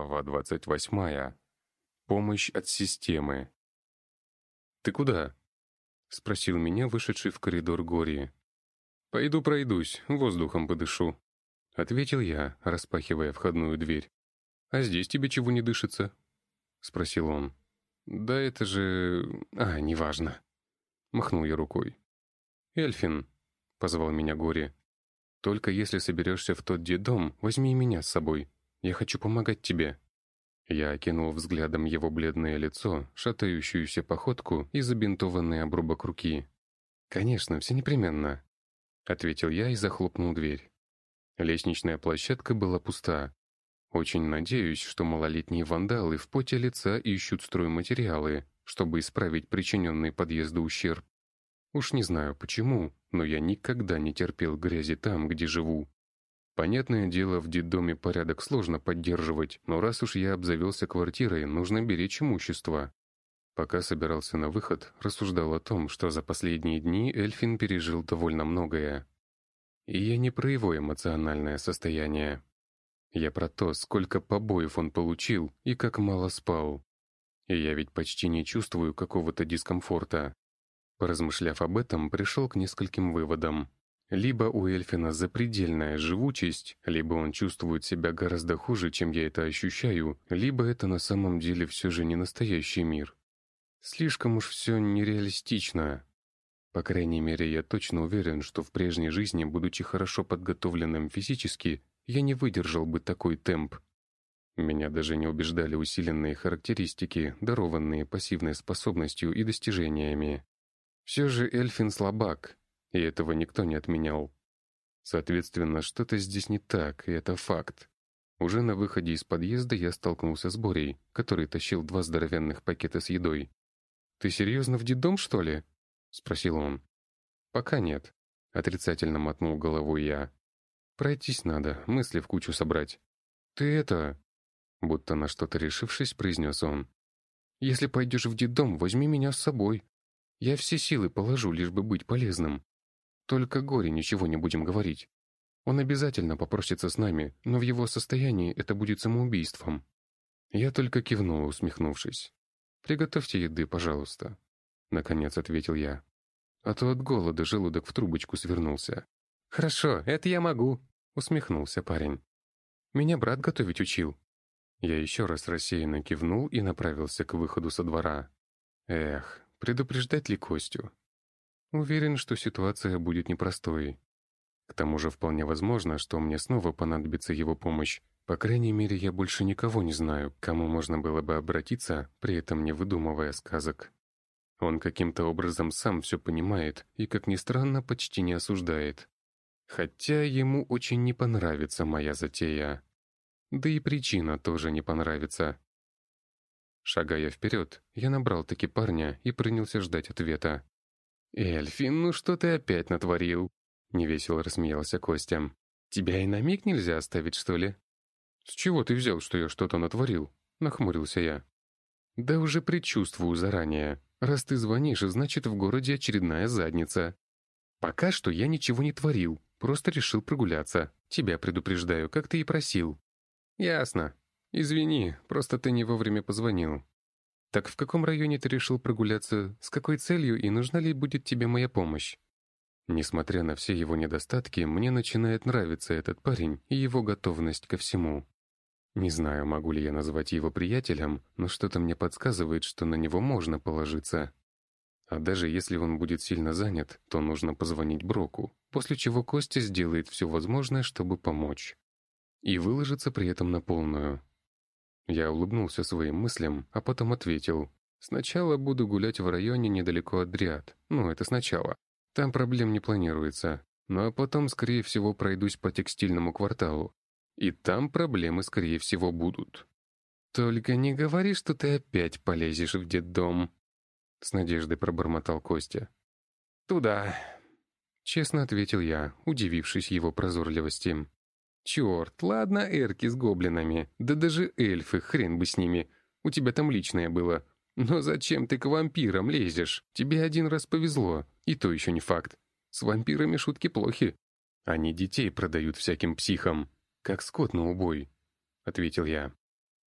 Глава 28. Помощь от системы. «Ты куда?» — спросил меня вышедший в коридор Гори. «Пойду пройдусь, воздухом подышу», — ответил я, распахивая входную дверь. «А здесь тебе чего не дышится?» — спросил он. «Да это же... А, неважно». Махнул я рукой. «Эльфин», — позвал меня Гори. «Только если соберешься в тот детдом, возьми меня с собой. Я хочу помогать тебе». Я окинул взглядом его бледное лицо, шатающуюся походку и забинтованный обрубок руки. «Конечно, все непременно», — ответил я и захлопнул дверь. Лестничная площадка была пуста. Очень надеюсь, что малолетние вандалы в поте лица ищут стройматериалы, чтобы исправить причиненный подъезду ущерб. Уж не знаю почему, но я никогда не терпел грязи там, где живу. Понятное дело, в детдоме порядок сложно поддерживать, но раз уж я обзавелся квартирой, нужно беречь имущество. Пока собирался на выход, рассуждал о том, что за последние дни Эльфин пережил довольно многое. И я не про его эмоциональное состояние. Я про то, сколько побоев он получил и как мало спал. И я ведь почти не чувствую какого-то дискомфорта. Поразмышляв об этом, пришел к нескольким выводам. Либо у Эльфина запредельная живучесть, либо он чувствует себя гораздо хуже, чем я это ощущаю, либо это на самом деле все же не настоящий мир. Слишком уж все нереалистично. По крайней мере, я точно уверен, что в прежней жизни, будучи хорошо подготовленным физически, я не выдержал бы такой темп. Меня даже не убеждали усиленные характеристики, дарованные пассивной способностью и достижениями. Все же Эльфин слабак, и этого никто не отменял. Соответственно, что-то здесь не так, и это факт. Уже на выходе из подъезда я столкнулся с Борей, который тащил два здоровенных пакета с едой. «Ты серьезно в детдом, что ли?» — спросил он. «Пока нет», — отрицательно мотнул головой я. «Пройтись надо, мысли в кучу собрать». «Ты это...» Будто на что-то решившись, произнес он. «Если пойдешь в детдом, возьми меня с собой. Я все силы положу, лишь бы быть полезным. Только горе ничего не будем говорить. Он обязательно попросится с нами, но в его состоянии это будет самоубийством. Я только кивнул, усмехнувшись. «Приготовьте еды, пожалуйста», — наконец ответил я. А то от голода желудок в трубочку свернулся. «Хорошо, это я могу», — усмехнулся парень. «Меня брат готовить учил». Я еще раз рассеянно кивнул и направился к выходу со двора. Эх, предупреждать ли Костю? Уверен, что ситуация будет непростой. К тому же вполне возможно, что мне снова понадобится его помощь. По крайней мере, я больше никого не знаю, к кому можно было бы обратиться, при этом не выдумывая сказок. Он каким-то образом сам все понимает и, как ни странно, почти не осуждает. Хотя ему очень не понравится моя затея. Да и причина тоже не понравится. Шагая вперед, я набрал таки парня и принялся ждать ответа. «Эльфин, ну что ты опять натворил?» — невесело рассмеялся Костя. «Тебя и на миг нельзя оставить, что ли?» «С чего ты взял, что я что-то натворил?» — нахмурился я. «Да уже предчувствую заранее. Раз ты звонишь, значит, в городе очередная задница. Пока что я ничего не творил, просто решил прогуляться. Тебя предупреждаю, как ты и просил». «Ясно. Извини, просто ты не вовремя позвонил. «Так в каком районе ты решил прогуляться? С какой целью и нужна ли будет тебе моя помощь?» Несмотря на все его недостатки, мне начинает нравиться этот парень и его готовность ко всему. Не знаю, могу ли я назвать его приятелем, но что-то мне подсказывает, что на него можно положиться. А даже если он будет сильно занят, то нужно позвонить Броку, после чего Костя сделает все возможное, чтобы помочь. И выложиться при этом на полную. Я улыбнулся своим мыслям, а потом ответил. «Сначала буду гулять в районе недалеко от Дриад. Ну, это сначала. Там проблем не планируется. Ну а потом, скорее всего, пройдусь по текстильному кварталу. И там проблемы, скорее всего, будут». «Только не говори, что ты опять полезешь в детдом», — с надеждой пробормотал Костя. «Туда», — честно ответил я, удивившись его прозорливости. «Черт, ладно, эрки с гоблинами, да даже эльфы, хрен бы с ними. У тебя там личное было. Но зачем ты к вампирам лезешь? Тебе один раз повезло, и то еще не факт. С вампирами шутки плохи. Они детей продают всяким психам, как скот на убой», — ответил я.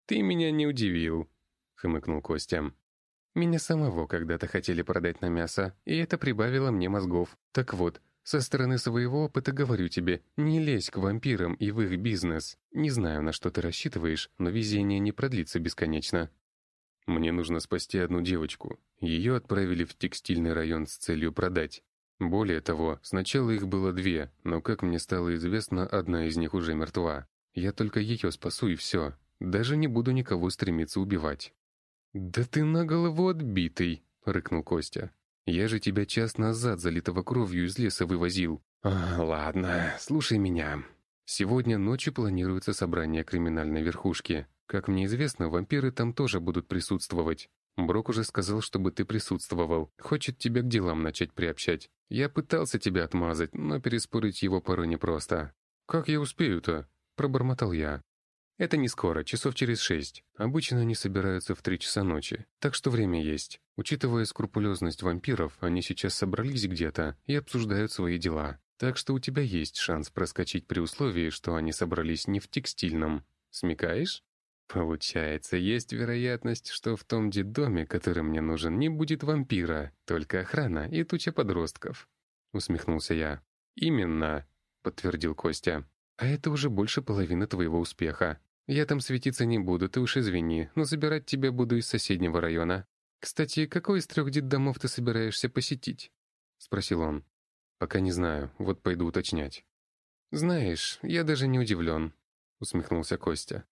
«Ты меня не удивил», — хмыкнул Костя. «Меня самого когда-то хотели продать на мясо, и это прибавило мне мозгов. Так вот, со стороны своего опыта говорю тебе, не лезь к вампирам и в их бизнес. Не знаю, на что ты рассчитываешь, но везение не продлится бесконечно». «Мне нужно спасти одну девочку. Ее отправили в текстильный район с целью продать. Более того, сначала их было две, но, как мне стало известно, одна из них уже мертва. Я только ее спасу и все. Даже не буду никого стремиться убивать». «Да ты на голову отбитый!» — рыкнул Костя. «Я же тебя час назад залитого кровью из леса вывозил». А, «Ладно, слушай меня. Сегодня ночью планируется собрание криминальной верхушки. Как мне известно, вампиры там тоже будут присутствовать. Брок уже сказал, чтобы ты присутствовал. Хочет тебя к делам начать приобщать. Я пытался тебя отмазать, но переспорить его порой непросто. «Как я успею-то?» — пробормотал я. Это не скоро, часов через шесть. Обычно они собираются в три часа ночи, так что время есть. Учитывая скрупулезность вампиров, они сейчас собрались где-то и обсуждают свои дела. Так что у тебя есть шанс проскочить при условии, что они собрались не в текстильном. Смекаешь? Получается, есть вероятность, что в том детдоме, который мне нужен, не будет вампира, только охрана и туча подростков. Усмехнулся я. «Именно», — подтвердил Костя. «А это уже больше половины твоего успеха. Я там светиться не буду, ты уж извини, но забирать тебя буду из соседнего района. Кстати, какой из трех детдомов ты собираешься посетить?» — спросил он. «Пока не знаю, вот пойду уточнять». «Знаешь, я даже не удивлен», — усмехнулся Костя.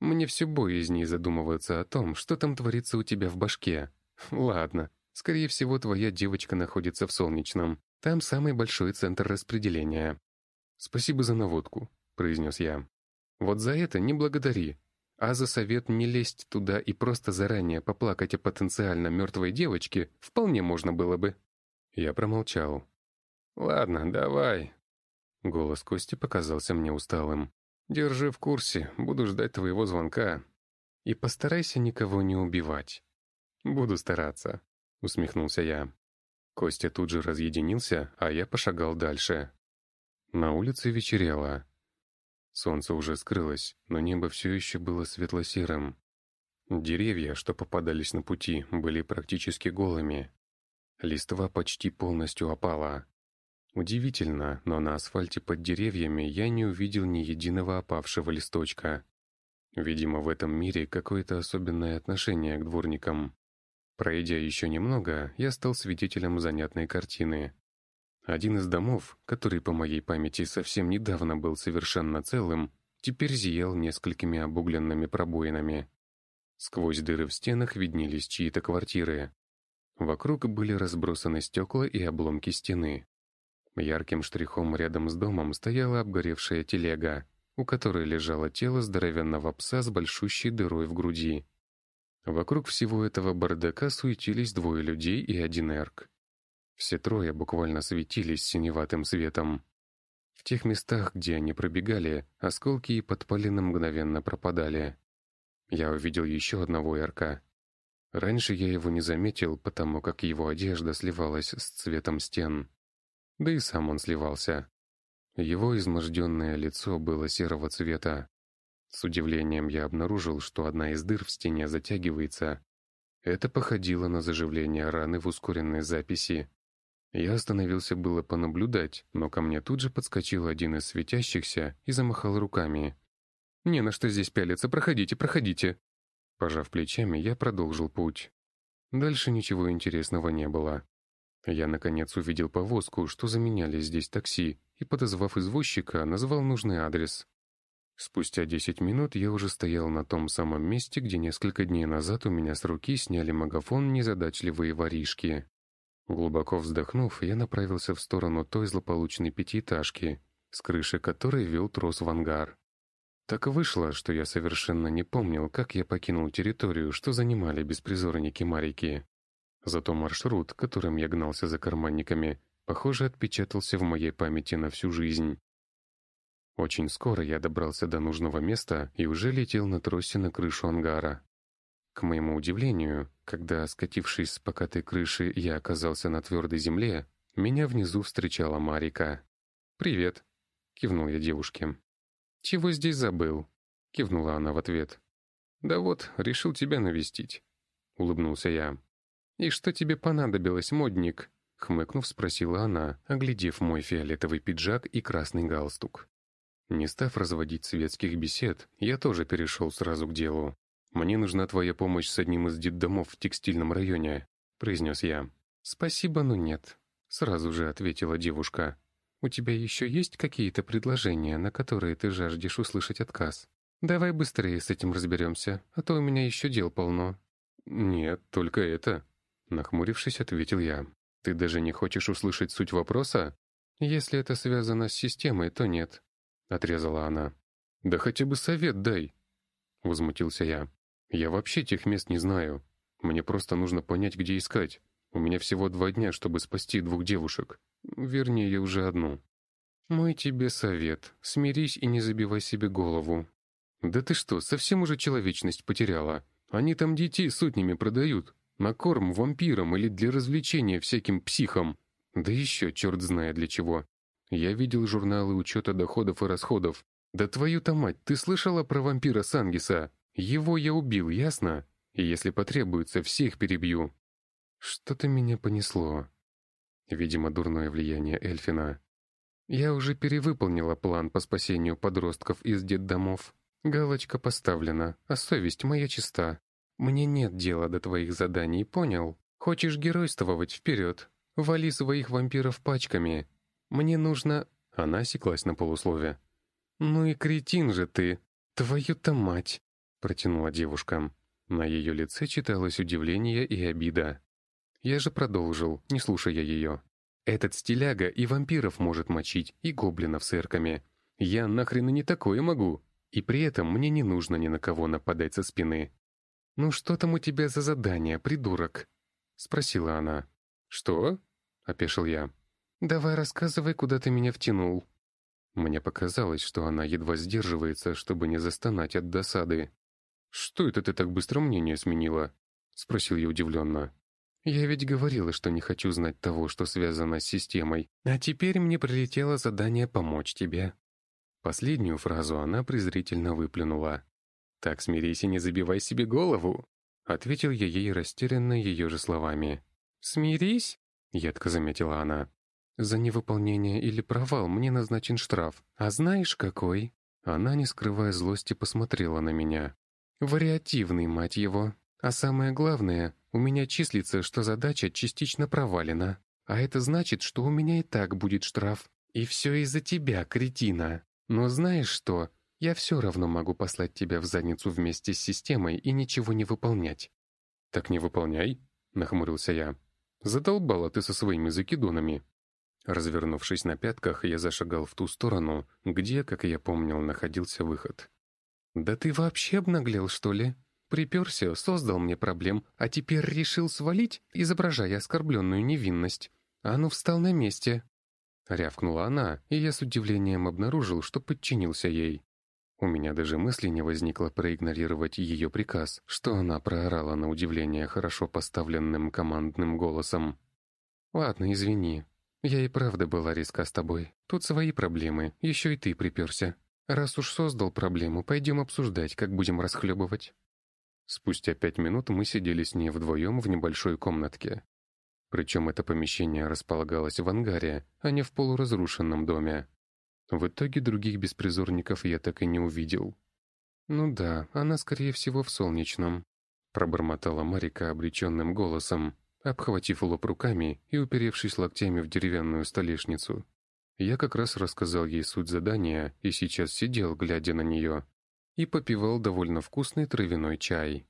«Мне все боязней задумываться о том, что там творится у тебя в башке. Ладно, скорее всего, твоя девочка находится в Солнечном. Там самый большой центр распределения». «Спасибо за наводку», — произнес я. Вот за это не благодари. А за совет не лезть туда и просто заранее поплакать о потенциально мертвой девочке вполне можно было бы. Я промолчал. «Ладно, давай». Голос Кости показался мне усталым. «Держи в курсе, буду ждать твоего звонка. И постарайся никого не убивать». «Буду стараться», — усмехнулся я. Костя тут же разъединился, а я пошагал дальше. На улице вечерело. Солнце уже скрылось, но небо все еще было светло-серым. Деревья, что попадались на пути, были практически голыми. Листва почти полностью опала. Удивительно, но на асфальте под деревьями я не увидел ни единого опавшего листочка. Видимо, в этом мире какое-то особенное отношение к дворникам. Пройдя еще немного, я стал свидетелем занятной картины. Один из домов, который по моей памяти совсем недавно был совершенно целым, теперь зиял несколькими обугленными пробоинами. Сквозь дыры в стенах виднелись чьи-то квартиры. Вокруг были разбросаны стекла и обломки стены. Ярким штрихом рядом с домом стояла обгоревшая телега, у которой лежало тело здоровенного пса с большущей дырой в груди. Вокруг всего этого бардака суетились двое людей и один эрк. Все трое буквально светились синеватым светом. В тех местах, где они пробегали, осколки и подпалины мгновенно пропадали. Я увидел еще одного ярка. Раньше я его не заметил, потому как его одежда сливалась с цветом стен. Да и сам он сливался. Его изможденное лицо было серого цвета. С удивлением я обнаружил, что одна из дыр в стене затягивается. Это походило на заживление раны в ускоренной записи. Я остановился было понаблюдать, но ко мне тут же подскочил один из светящихся и замахал руками. «Не на что здесь пялиться, проходите, проходите!» Пожав плечами, я продолжил путь. Дальше ничего интересного не было. Я, наконец, увидел повозку, что заменяли здесь такси, и, подозвав извозчика, назвал нужный адрес. Спустя десять минут я уже стоял на том самом месте, где несколько дней назад у меня с руки сняли магафон незадачливые воришки. Глубоко вздохнув, я направился в сторону той злополучной пятиэтажки, с крыши которой вел трос в ангар. Так вышло, что я совершенно не помнил, как я покинул территорию, что занимали беспризорники-марики. Зато маршрут, которым я гнался за карманниками, похоже, отпечатался в моей памяти на всю жизнь. Очень скоро я добрался до нужного места и уже летел на тросе на крышу ангара. К моему удивлению, когда, скатившись с покатой крыши, я оказался на твердой земле, меня внизу встречала Марика. «Привет», — кивнул я девушке. «Чего здесь забыл?» — кивнула она в ответ. «Да вот, решил тебя навестить», — улыбнулся я. «И что тебе понадобилось, модник?» — хмыкнув, спросила она, оглядев мой фиолетовый пиджак и красный галстук. Не став разводить светских бесед, я тоже перешел сразу к делу. «Мне нужна твоя помощь с одним из детдомов в текстильном районе», — произнес я. «Спасибо, но нет», — сразу же ответила девушка. «У тебя еще есть какие-то предложения, на которые ты жаждешь услышать отказ? Давай быстрее с этим разберемся, а то у меня еще дел полно». «Нет, только это», — нахмурившись, ответил я. «Ты даже не хочешь услышать суть вопроса?» «Если это связано с системой, то нет», — отрезала она. «Да хотя бы совет дай», — возмутился я. «Я вообще тех мест не знаю. Мне просто нужно понять, где искать. У меня всего два дня, чтобы спасти двух девушек. Вернее, уже одну». «Мой тебе совет. Смирись и не забивай себе голову». «Да ты что, совсем уже человечность потеряла? Они там детей сотнями продают. На корм вампирам или для развлечения всяким психам. Да еще черт знает для чего. Я видел журналы учета доходов и расходов. Да твою-то мать, ты слышала про вампира Сангиса? Его я убил, ясно? И если потребуется, всех перебью. Что-то меня понесло. Видимо, дурное влияние Эльфина. Я уже перевыполнила план по спасению подростков из детдомов. Галочка поставлена, а совесть моя чиста. Мне нет дела до твоих заданий, понял? Хочешь геройствовать вперед? Вали своих вампиров пачками. Мне нужно...» Она осеклась на полуслове. «Ну и кретин же ты! Твою-то мать!» Протянула девушка. На ее лице читалось удивление и обида. Я же продолжил, не слушая ее. «Этот стиляга и вампиров может мочить, и гоблинов с эрками. Я нахрен и не такое могу. И при этом мне не нужно ни на кого нападать со спины». «Ну что там у тебя за задание, придурок?» — спросила она. «Что?» — опешил я. «Давай рассказывай, куда ты меня втянул». Мне показалось, что она едва сдерживается, чтобы не застонать от досады. «Что это ты так быстро мнение сменила?» — спросил я удивленно. «Я ведь говорила, что не хочу знать того, что связано с системой, а теперь мне прилетело задание помочь тебе». Последнюю фразу она презрительно выплюнула. «Так смирись и не забивай себе голову», — ответил я ей растерянно ее же словами. «Смирись?» — едко заметила она. За невыполнение или провал мне назначен штраф. А знаешь, какой?» Она, не скрывая злости, посмотрела на меня. «Вариативный, мать его. А самое главное, у меня числится, что задача частично провалена. А это значит, что у меня и так будет штраф. И все из-за тебя, кретина. Но знаешь что? Я все равно могу послать тебя в задницу вместе с системой и ничего не выполнять». «Так не выполняй», — нахмурился я. «Задолбала ты со своими закидонами». Развернувшись на пятках, я зашагал в ту сторону, где, как я помнил, находился выход. «Да ты вообще обнаглел, что ли? Приперся, создал мне проблем, а теперь решил свалить, изображая оскорбленную невинность. А ну, встал на месте!» Рявкнула она, и я с удивлением обнаружил, что подчинился ей. У меня даже мысли не возникло проигнорировать ее приказ, что она проорала на удивление хорошо поставленным командным голосом. «Ладно, извини, я и правда была риска с тобой. Тут свои проблемы, еще и ты приперся. Раз уж создал проблему, пойдем обсуждать, как будем расхлебывать». Спустя пять минут мы сидели с ней вдвоем в небольшой комнатке. Причем это помещение располагалось в ангаре, а не в полуразрушенном доме. В итоге других беспризорников я так и не увидел. «Ну да, она, скорее всего, в солнечном», — пробормотала Марика обреченным голосом обхватив лоб руками и уперевшись локтями в деревянную столешницу. Я как раз рассказал ей суть задания и сейчас сидел, глядя на нее, и попивал довольно вкусный травяной чай.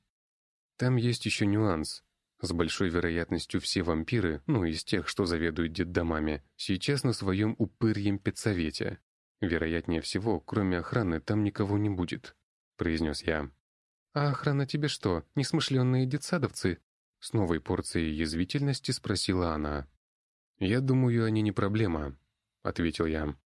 Там есть еще нюанс. С большой вероятностью все вампиры, ну, из тех, что заведуют детдомами, сейчас на своем упырьем педсовете. Вероятнее всего, кроме охраны, там никого не будет, произнес я. «А охрана тебе что, несмышленные детсадовцы?» С новой порцией язвительности спросила она. «Я думаю, они не проблема», — ответил я.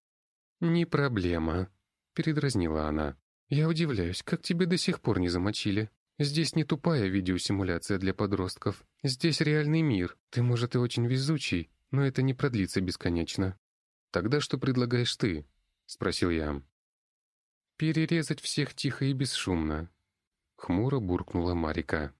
«Не проблема», — передразнила она. «Я удивляюсь, как тебе до сих пор не замочили. Здесь не тупая видеосимуляция для подростков. Здесь реальный мир. Ты, может, и очень везучий, но это не продлится бесконечно». «Тогда что предлагаешь ты?» — спросил я. «Перерезать всех тихо и бесшумно», — Хмуро буркнула Марика.